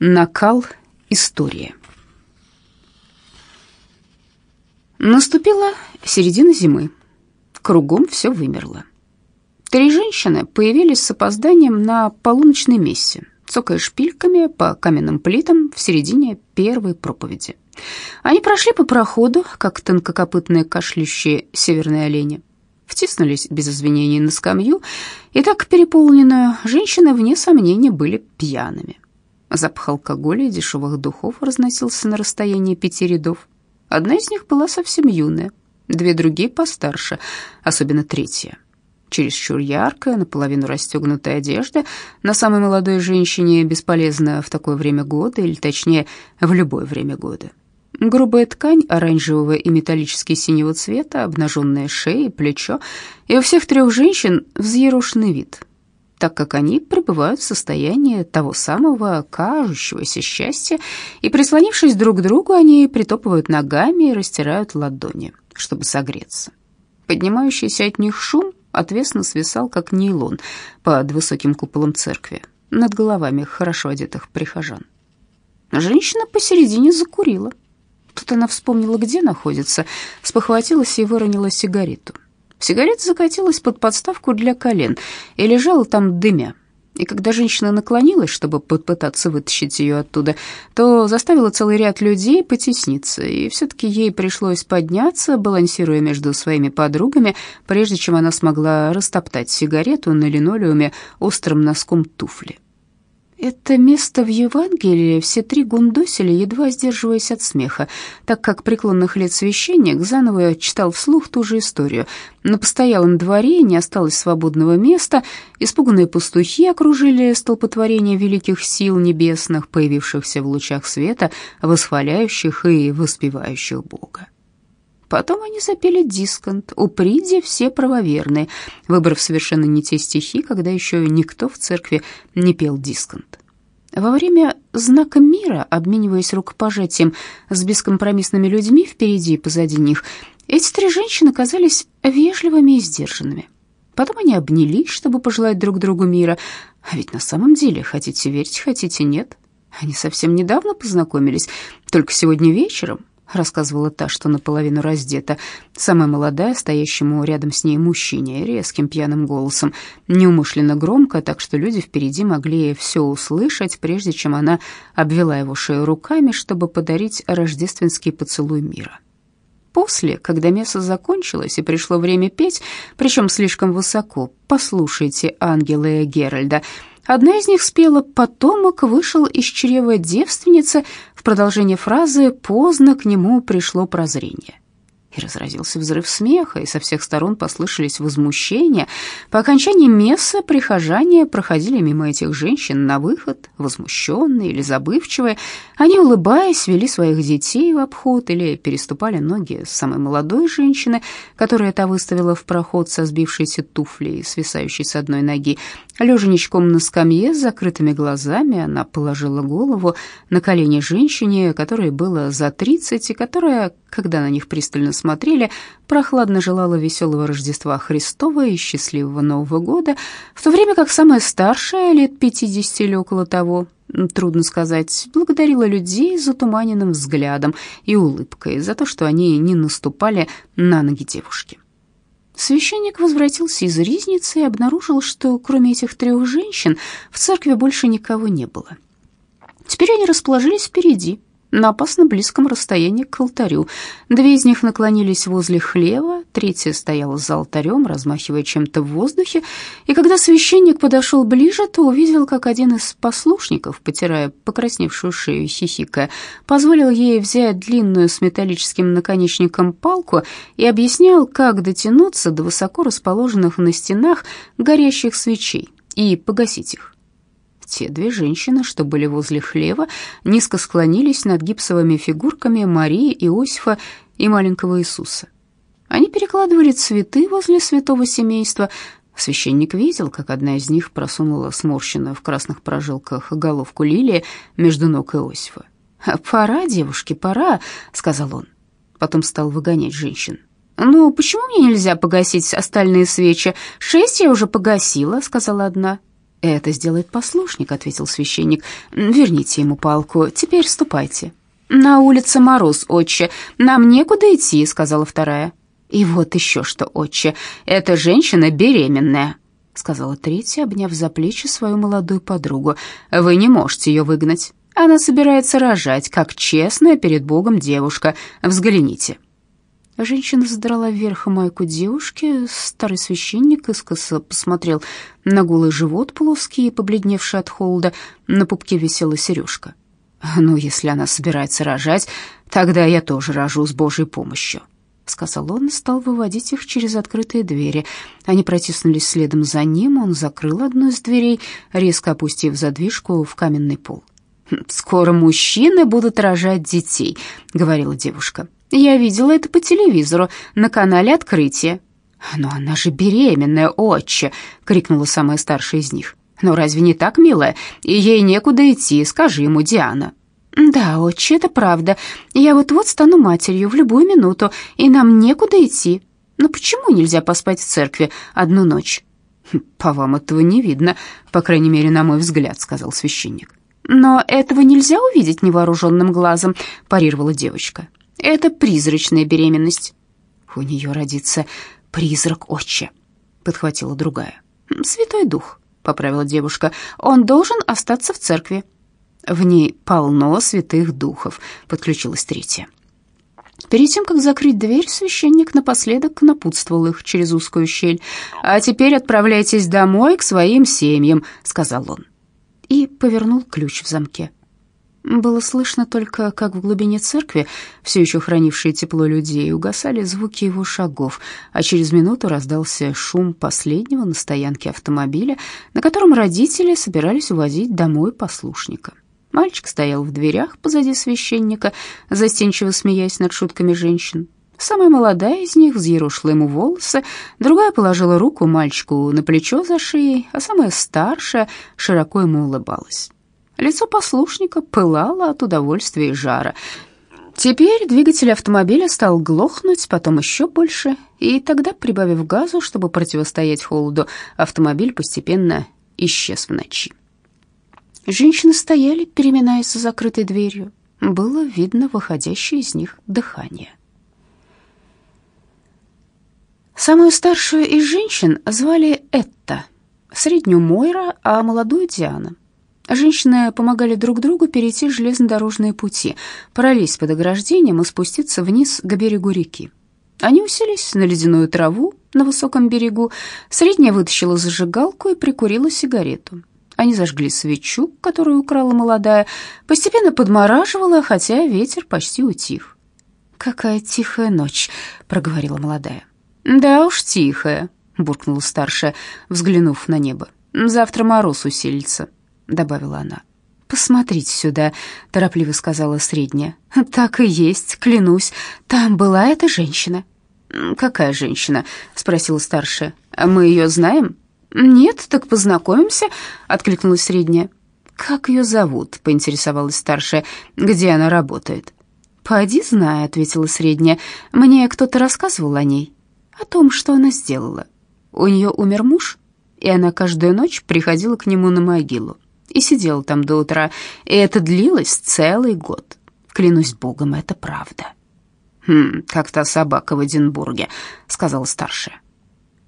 Накал истории. Наступила середина зимы. Кругом все вымерло. Три женщины появились с опозданием на полуночной мессе, цокая шпильками по каменным плитам в середине первой проповеди. Они прошли по проходу, как тонкокопытные кашляющие северные олени, втиснулись без извинений на скамью, и так переполненную женщины, вне сомнения, были пьяными. Запах алкоголя и дешевых духов разносился на расстоянии пяти рядов. Одна из них была совсем юная, две другие постарше, особенно третья. Чересчур яркая, наполовину расстегнутая одежда на самой молодой женщине бесполезна в такое время года, или точнее, в любое время года. Грубая ткань оранжевого и металлически синего цвета, обнаженная шея и плечо, и у всех трех женщин взъерошенный вид, так как они пребывают в состоянии того самого кажущегося счастья, и, прислонившись друг к другу, они притопывают ногами и растирают ладони, чтобы согреться. Поднимающийся от них шум отвесно свисал, как нейлон, под высоким куполом церкви, над головами хорошо одетых прихожан. Женщина посередине закурила. Тут она вспомнила, где находится, спохватилась и выронила сигарету. Сигарета закатилась под подставку для колен и лежала там дымя. И когда женщина наклонилась, чтобы попытаться вытащить ее оттуда, то заставила целый ряд людей потесниться, и все-таки ей пришлось подняться, балансируя между своими подругами, прежде чем она смогла растоптать сигарету на линолеуме острым носком туфли. Это место в Евангелии все три гундосили, едва сдерживаясь от смеха, так как преклонных лет священник заново читал вслух ту же историю. На постоялом дворе не осталось свободного места, испуганные пастухи окружили столпотворение великих сил небесных, появившихся в лучах света, восхваляющих и воспевающих Бога. Потом они запели дисконт «Уприди все правоверные», выбрав совершенно не те стихи, когда еще никто в церкви не пел дисконт. Во время знака мира, обмениваясь рукопожатием с бескомпромиссными людьми впереди и позади них, эти три женщины казались вежливыми и сдержанными. Потом они обнялись, чтобы пожелать друг другу мира. А ведь на самом деле, хотите верить, хотите нет, они совсем недавно познакомились, только сегодня вечером, рассказывала та, что наполовину раздета, самая молодая, стоящему рядом с ней мужчине, резким пьяным голосом, неумышленно громко, так что люди впереди могли все услышать, прежде чем она обвела его шею руками, чтобы подарить рождественский поцелуй мира. После, когда месса закончилось и пришло время петь, причем слишком высоко, послушайте ангелы Геральда, Одна из них спела «Потомок вышел из чрева девственницы», в продолжение фразы «Поздно к нему пришло прозрение». И разразился взрыв смеха, и со всех сторон послышались возмущения. По окончании мессы прихожане проходили мимо этих женщин на выход, возмущенные или забывчивые. Они, улыбаясь, вели своих детей в обход или переступали ноги самой молодой женщины, которая та выставила в проход со сбившейся туфлей, свисающей с одной ноги. Лежа ничком на скамье с закрытыми глазами, она положила голову на колени женщине, которой было за тридцать, и которая, когда на них пристально смотрели, прохладно желала веселого Рождества Христова и счастливого Нового года, в то время как самая старшая, лет пятидесяти или около того, трудно сказать, благодарила людей затуманенным взглядом и улыбкой за то, что они не наступали на ноги девушки. Священник возвратился из ризницы и обнаружил, что кроме этих трех женщин в церкви больше никого не было. Теперь они расположились впереди, на опасно близком расстоянии к алтарю. Две из них наклонились возле хлева, третья стояла за алтарем, размахивая чем-то в воздухе, и когда священник подошел ближе, то увидел, как один из послушников, потирая покрасневшую шею и позволил ей взять длинную с металлическим наконечником палку и объяснял, как дотянуться до высоко расположенных на стенах горящих свечей и погасить их. Те две женщины, что были возле хлева, низко склонились над гипсовыми фигурками Марии, Иосифа и маленького Иисуса. Они перекладывали цветы возле святого семейства. Священник видел, как одна из них просунула сморщенную в красных прожилках головку лилии между ног Иосифа. «Пора, девушки, пора», — сказал он. Потом стал выгонять женщин. «Ну, почему мне нельзя погасить остальные свечи? Шесть я уже погасила», — сказала одна. «Это сделает послушник», — ответил священник. «Верните ему палку. Теперь ступайте». «На улице мороз, отче. Нам некуда идти», — сказала вторая. «И вот еще что, отче. Эта женщина беременная», — сказала третья, обняв за плечи свою молодую подругу. «Вы не можете ее выгнать. Она собирается рожать, как честная перед Богом девушка. Взгляните». Женщина задрала вверх майку девушки. Старый священник искоса посмотрел на голый живот плоский, побледневший от холода. На пупке висела сережка. «Ну, если она собирается рожать, тогда я тоже рожу с Божьей помощью», — сказал он и стал выводить их через открытые двери. Они протиснулись следом за ним, он закрыл одну из дверей, резко опустив задвижку в каменный пол. «Скоро мужчины будут рожать детей», — говорила девушка. Я видела это по телевизору на канале «Открытие». «Но она же беременная, отче!» — крикнула самая старшая из них. «Ну разве не так, милая? И ей некуда идти, скажи ему, Диана». «Да, отче, это правда. Я вот-вот стану матерью в любую минуту, и нам некуда идти. Но почему нельзя поспать в церкви одну ночь?» «Хм, «По вам этого не видно, по крайней мере, на мой взгляд», — сказал священник. «Но этого нельзя увидеть невооруженным глазом», — парировала девочка. Это призрачная беременность. У нее родится призрак отче, подхватила другая. Святой дух, поправила девушка. Он должен остаться в церкви. В ней полно святых духов, подключилась третья. Перед тем, как закрыть дверь, священник напоследок напутствовал их через узкую щель. «А теперь отправляйтесь домой к своим семьям», — сказал он. И повернул ключ в замке. Было слышно только, как в глубине церкви, все еще хранившие тепло людей, угасали звуки его шагов, а через минуту раздался шум последнего на стоянке автомобиля, на котором родители собирались увозить домой послушника. Мальчик стоял в дверях позади священника, застенчиво смеясь над шутками женщин. Самая молодая из них взъерошила ему волосы, другая положила руку мальчику на плечо за шеей, а самая старшая широко ему улыбалась. Лицо послушника пылало от удовольствия и жара. Теперь двигатель автомобиля стал глохнуть, потом еще больше, и тогда, прибавив газу, чтобы противостоять холоду, автомобиль постепенно исчез в ночи. Женщины стояли, переминаясь за закрытой дверью. Было видно выходящее из них дыхание. Самую старшую из женщин звали Этта, среднюю Мойра, а молодую Диана — Женщины помогали друг другу перейти железнодорожные пути, пролезть под ограждением и спуститься вниз к берегу реки. Они уселись на ледяную траву на высоком берегу. Средняя вытащила зажигалку и прикурила сигарету. Они зажгли свечу, которую украла молодая. Постепенно подмораживала, хотя ветер почти утих. «Какая тихая ночь», — проговорила молодая. «Да уж тихая», — буркнула старшая, взглянув на небо. «Завтра мороз усилится» добавила она. «Посмотрите сюда», — торопливо сказала средняя. «Так и есть, клянусь. Там была эта женщина». «Какая женщина?» — спросила старшая. «Мы ее знаем?» «Нет, так познакомимся», — откликнулась средняя. «Как ее зовут?» — поинтересовалась старшая. «Где она работает?» «Поди знай», — ответила средняя. «Мне кто-то рассказывал о ней, о том, что она сделала. У нее умер муж, и она каждую ночь приходила к нему на могилу и сидела там до утра, и это длилось целый год. Клянусь богом, это правда. «Хм, как та собака в Эдинбурге», — сказала старшая.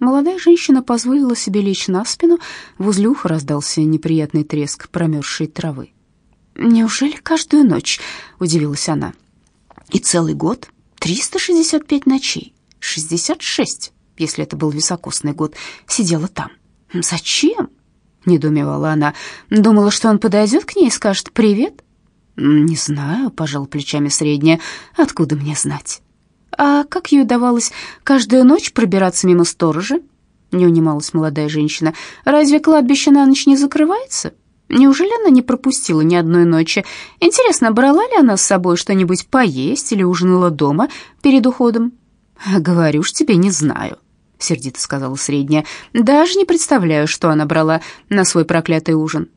Молодая женщина позволила себе лечь на спину, возле уха раздался неприятный треск промерзшей травы. «Неужели каждую ночь?» — удивилась она. «И целый год? 365 ночей? 66, если это был високосный год, сидела там. Зачем?» — недоумевала она. «Думала, что он подойдет к ней и скажет «привет»?» «Не знаю», — пожал плечами средняя. «Откуда мне знать?» «А как ей удавалось каждую ночь пробираться мимо сторожа?» Не унималась молодая женщина. «Разве кладбище на ночь не закрывается? Неужели она не пропустила ни одной ночи? Интересно, брала ли она с собой что-нибудь поесть или ужинала дома перед уходом?» «Говорю ж тебе, не знаю», сердито сказала средняя. Даже не представляю, что она брала на свой проклятый ужин.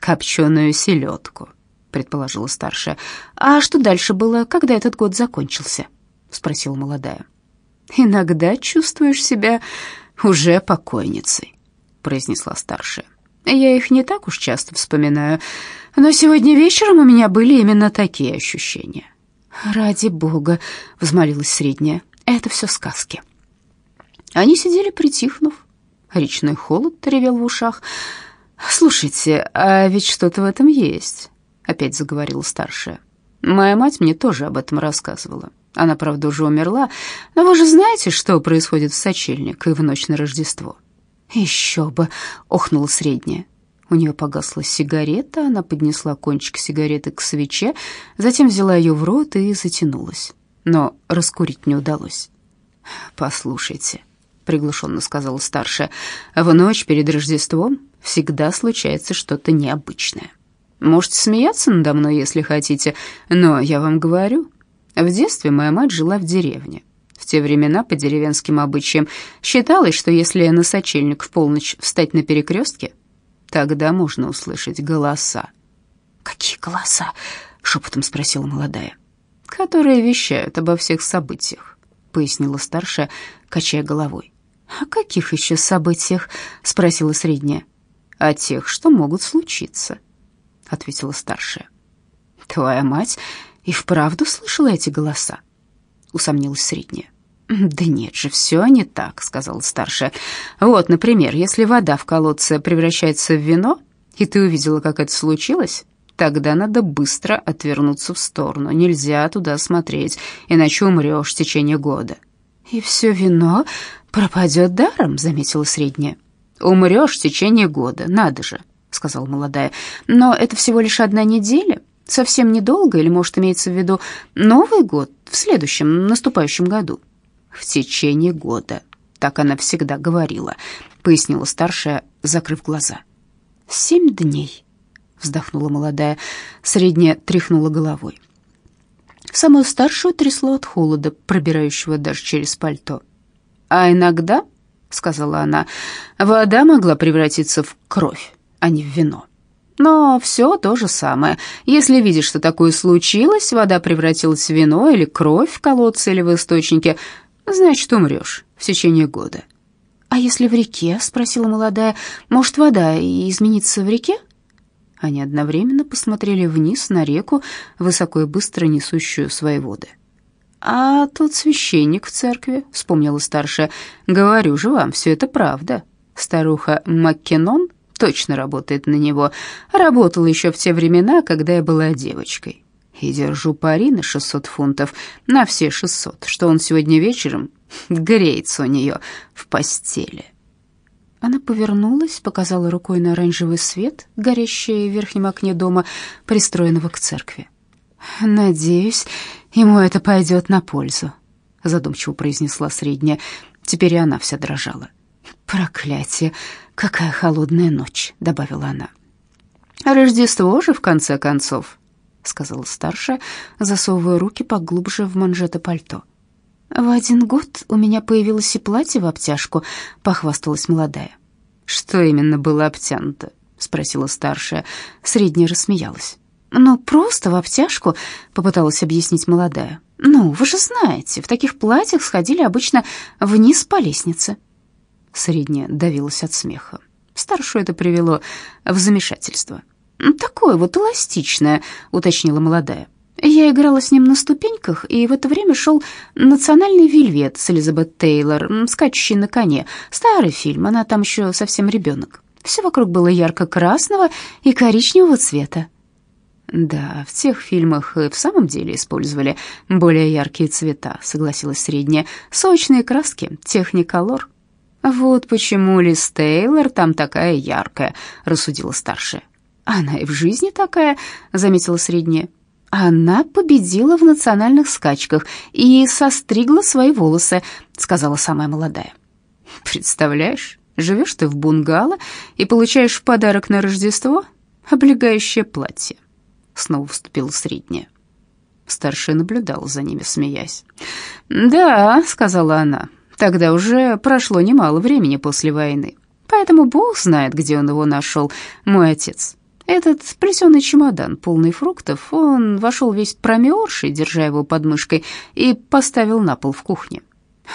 Копченую селедку, предположила старшая. А что дальше было, когда этот год закончился? спросила молодая. Иногда чувствуешь себя уже покойницей, произнесла старшая. Я их не так уж часто вспоминаю, но сегодня вечером у меня были именно такие ощущения. «Ради бога!» — взмолилась средняя. «Это все сказки». Они сидели притихнув. Речной холод ревел в ушах. «Слушайте, а ведь что-то в этом есть», — опять заговорила старшая. «Моя мать мне тоже об этом рассказывала. Она, правда, уже умерла, но вы же знаете, что происходит в сочельник и в ночь на Рождество». «Еще бы!» — охнула средняя. У нее погасла сигарета, она поднесла кончик сигареты к свече, затем взяла ее в рот и затянулась. Но раскурить не удалось. «Послушайте», — приглушенно сказала старшая, — «в ночь перед Рождеством всегда случается что-то необычное. Можете смеяться надо мной, если хотите, но я вам говорю, в детстве моя мать жила в деревне. В те времена по деревенским обычаям считалось, что если на сочельник в полночь встать на перекрестке, тогда можно услышать голоса. «Какие голоса?» — шепотом спросила молодая. «Которые вещают обо всех событиях», — пояснила старшая, качая головой. «О каких еще событиях?» — спросила средняя. «О тех, что могут случиться», — ответила старшая. «Твоя мать и вправду слышала эти голоса?» — усомнилась средняя. «Да нет же, все не так», — сказала старшая. «Вот, например, если вода в колодце превращается в вино, и ты увидела, как это случилось, тогда надо быстро отвернуться в сторону. Нельзя туда смотреть, иначе умрешь в течение года». «И все вино пропадет даром», — заметила средняя. «Умрешь в течение года, надо же», — сказала молодая. «Но это всего лишь одна неделя, совсем недолго, или, может, имеется в виду Новый год в следующем, наступающем году» в течение года. Так она всегда говорила, пояснила старшая, закрыв глаза. Семь дней, вздохнула молодая, средняя тряхнула головой. Самую старшую трясло от холода, пробирающего даже через пальто. А иногда, сказала она, вода могла превратиться в кровь, а не в вино. Но все то же самое. Если видишь, что такое случилось, вода превратилась в вино или кровь в колодце или в источнике, Значит, умрешь в течение года. А если в реке? спросила молодая. Может, вода изменится в реке? Они одновременно посмотрели вниз на реку, высоко и быстро несущую свои воды. «А тот священник в церкви», — вспомнила старшая, — «говорю же вам, все это правда. Старуха Маккенон точно работает на него. Работала еще в те времена, когда я была девочкой и держу пари на 600 фунтов, на все 600, что он сегодня вечером греется у нее в постели. Она повернулась, показала рукой на оранжевый свет, горящий в верхнем окне дома, пристроенного к церкви. «Надеюсь, ему это пойдет на пользу», — задумчиво произнесла средняя. Теперь и она вся дрожала. «Проклятие! Какая холодная ночь!» — добавила она. «Рождество же, в конце концов», сказала старшая, засовывая руки поглубже в манжеты пальто. В один год у меня появилось и платье в обтяжку, похвасталась молодая. Что именно было обтянуто? спросила старшая. Средняя рассмеялась. «Ну, просто в обтяжку», — попыталась объяснить молодая. «Ну, вы же знаете, в таких платьях сходили обычно вниз по лестнице». Средняя давилась от смеха. Старшую это привело в замешательство. «Такое вот эластичное», — уточнила молодая. Я играла с ним на ступеньках, и в это время шел «Национальный вельвет» с Элизабет Тейлор, скачущий на коне. Старый фильм, она там еще совсем ребенок. Все вокруг было ярко-красного и коричневого цвета. «Да, в тех фильмах и в самом деле использовали более яркие цвета», — согласилась средняя. «Сочные краски, техниколор». «Вот почему Лиз Тейлор там такая яркая», — рассудила старшая. Она и в жизни такая, заметила средняя. Она победила в национальных скачках и состригла свои волосы, сказала самая молодая. Представляешь, живешь ты в бунгало и получаешь в подарок на Рождество облегающее платье. Снова вступила средняя. Старшая наблюдала за ними, смеясь. «Да», — сказала она, — «тогда уже прошло немало времени после войны, поэтому Бог знает, где он его нашел, мой отец. Этот плетеный чемодан, полный фруктов, он вошел весь промерзший, держа его под мышкой, и поставил на пол в кухне.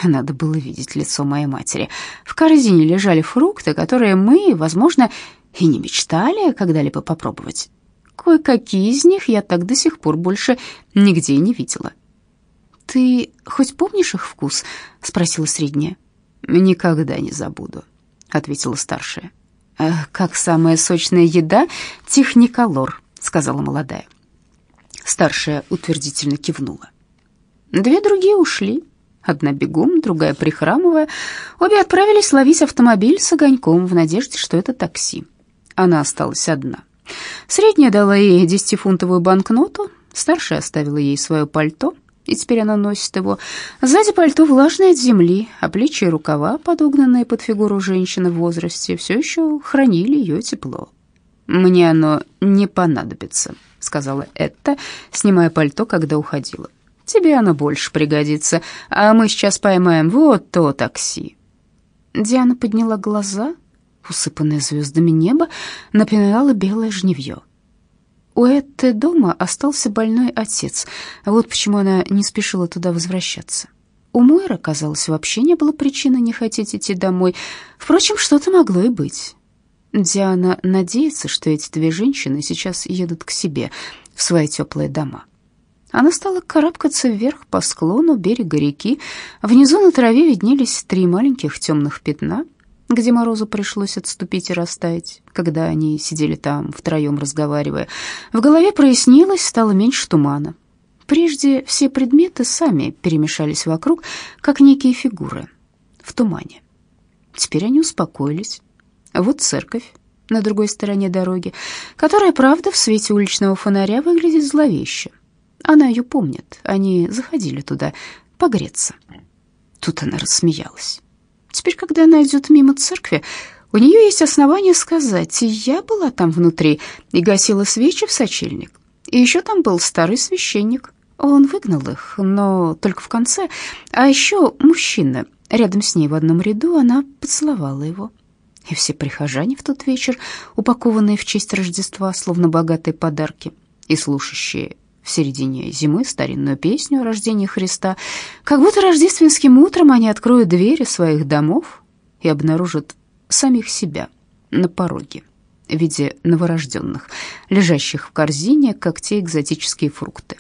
Надо было видеть лицо моей матери. В корзине лежали фрукты, которые мы, возможно, и не мечтали когда-либо попробовать? Кое-какие из них я так до сих пор больше нигде не видела. «Ты хоть помнишь их вкус?» — спросила средняя. «Никогда не забуду», — ответила старшая. «Как самая сочная еда — техниколор», — сказала молодая. Старшая утвердительно кивнула. Две другие ушли. Одна бегом, другая прихрамывая. Обе отправились ловить автомобиль с огоньком в надежде, что это такси. Она осталась одна. Средняя дала ей десятифунтовую банкноту, старшая оставила ей свое пальто, и теперь она носит его. Сзади пальто влажное от земли, а плечи и рукава, подогнанные под фигуру женщины в возрасте, все еще хранили ее тепло. «Мне оно не понадобится», — сказала Этта, снимая пальто, когда уходила. «Тебе оно больше пригодится, а мы сейчас поймаем вот то такси». Диана подняла глаза, усыпанное звездами небо напоминало белое жневье. У Этты дома остался больной отец. Вот почему она не спешила туда возвращаться. У Мойра, казалось, вообще не было причины не хотеть идти домой. Впрочем, что-то могло и быть. Диана надеется, что эти две женщины сейчас едут к себе в свои теплые дома. Она стала карабкаться вверх по склону берега реки. Внизу на траве виднелись три маленьких темных пятна — где Морозу пришлось отступить и растаять, когда они сидели там втроем разговаривая. В голове прояснилось, стало меньше тумана. Прежде все предметы сами перемешались вокруг, как некие фигуры в тумане. Теперь они успокоились. Вот церковь на другой стороне дороги, которая, правда, в свете уличного фонаря выглядит зловеще. Она ее помнит, они заходили туда погреться. Тут она рассмеялась. Теперь, когда она идет мимо церкви, у нее есть основания сказать, я была там внутри и гасила свечи в сочельник. И еще там был старый священник. Он выгнал их, но только в конце. А еще мужчина рядом с ней в одном ряду, она поцеловала его. И все прихожане в тот вечер, упакованные в честь Рождества, словно богатые подарки, и слушающие в середине зимы старинную песню о рождении Христа, как будто рождественским утром они откроют двери своих домов и обнаружат самих себя на пороге в виде новорожденных, лежащих в корзине, как те экзотические фрукты.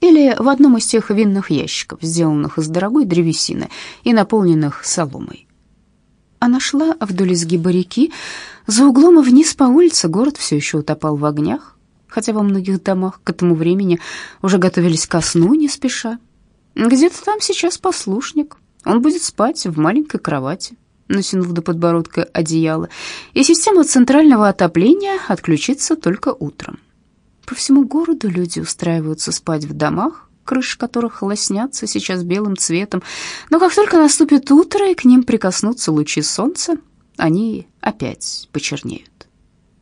Или в одном из тех винных ящиков, сделанных из дорогой древесины и наполненных соломой. Она шла вдоль изгиба реки, за углом и вниз по улице город все еще утопал в огнях, хотя во многих домах к этому времени уже готовились ко сну не спеша. Где-то там сейчас послушник. Он будет спать в маленькой кровати, натянув до подбородка одеяло, и система центрального отопления отключится только утром. По всему городу люди устраиваются спать в домах, крыши которых лоснятся сейчас белым цветом, но как только наступит утро и к ним прикоснутся лучи солнца, они опять почернеют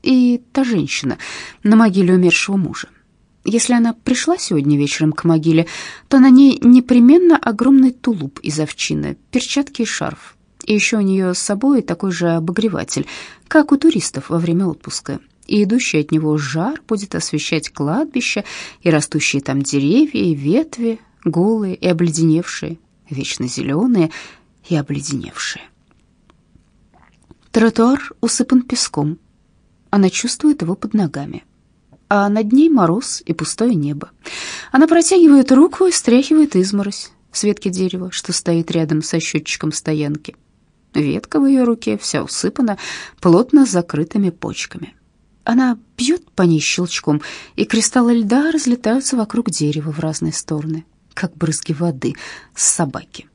и та женщина на могиле умершего мужа. Если она пришла сегодня вечером к могиле, то на ней непременно огромный тулуп из овчины, перчатки и шарф. И еще у нее с собой такой же обогреватель, как у туристов во время отпуска. И идущий от него жар будет освещать кладбище и растущие там деревья и ветви, голые и обледеневшие, вечно зеленые и обледеневшие. Тротуар усыпан песком, она чувствует его под ногами. А над ней мороз и пустое небо. Она протягивает руку и стряхивает изморозь с ветки дерева, что стоит рядом со счетчиком стоянки. Ветка в ее руке вся усыпана плотно закрытыми почками. Она бьет по ней щелчком, и кристаллы льда разлетаются вокруг дерева в разные стороны, как брызги воды с собаки.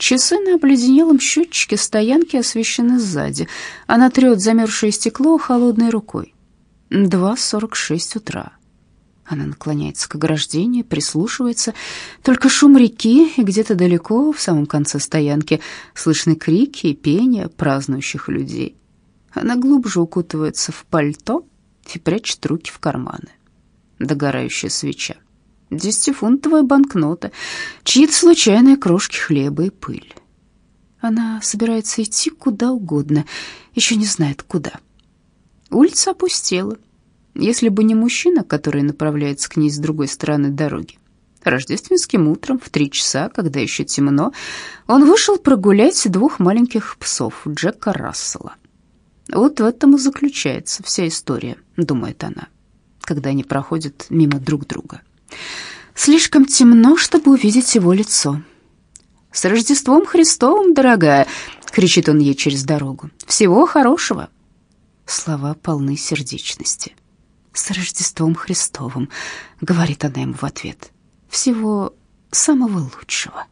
Часы на обледенелом счетчике стоянки освещены сзади. Она трет замерзшее стекло холодной рукой. Два сорок шесть утра. Она наклоняется к ограждению, прислушивается. Только шум реки, и где-то далеко, в самом конце стоянки, слышны крики и пение празднующих людей. Она глубже укутывается в пальто и прячет руки в карманы. Догорающая свеча десятифунтовая банкнота, чьи-то случайные крошки хлеба и пыль. Она собирается идти куда угодно, еще не знает куда. Улица опустела. Если бы не мужчина, который направляется к ней с другой стороны дороги. Рождественским утром в три часа, когда еще темно, он вышел прогулять двух маленьких псов Джека Рассела. Вот в этом и заключается вся история, думает она, когда они проходят мимо друг друга. Слишком темно, чтобы увидеть его лицо. «С Рождеством Христовым, дорогая!» — кричит он ей через дорогу. «Всего хорошего!» Слова полны сердечности. «С Рождеством Христовым!» — говорит она ему в ответ. «Всего самого лучшего!»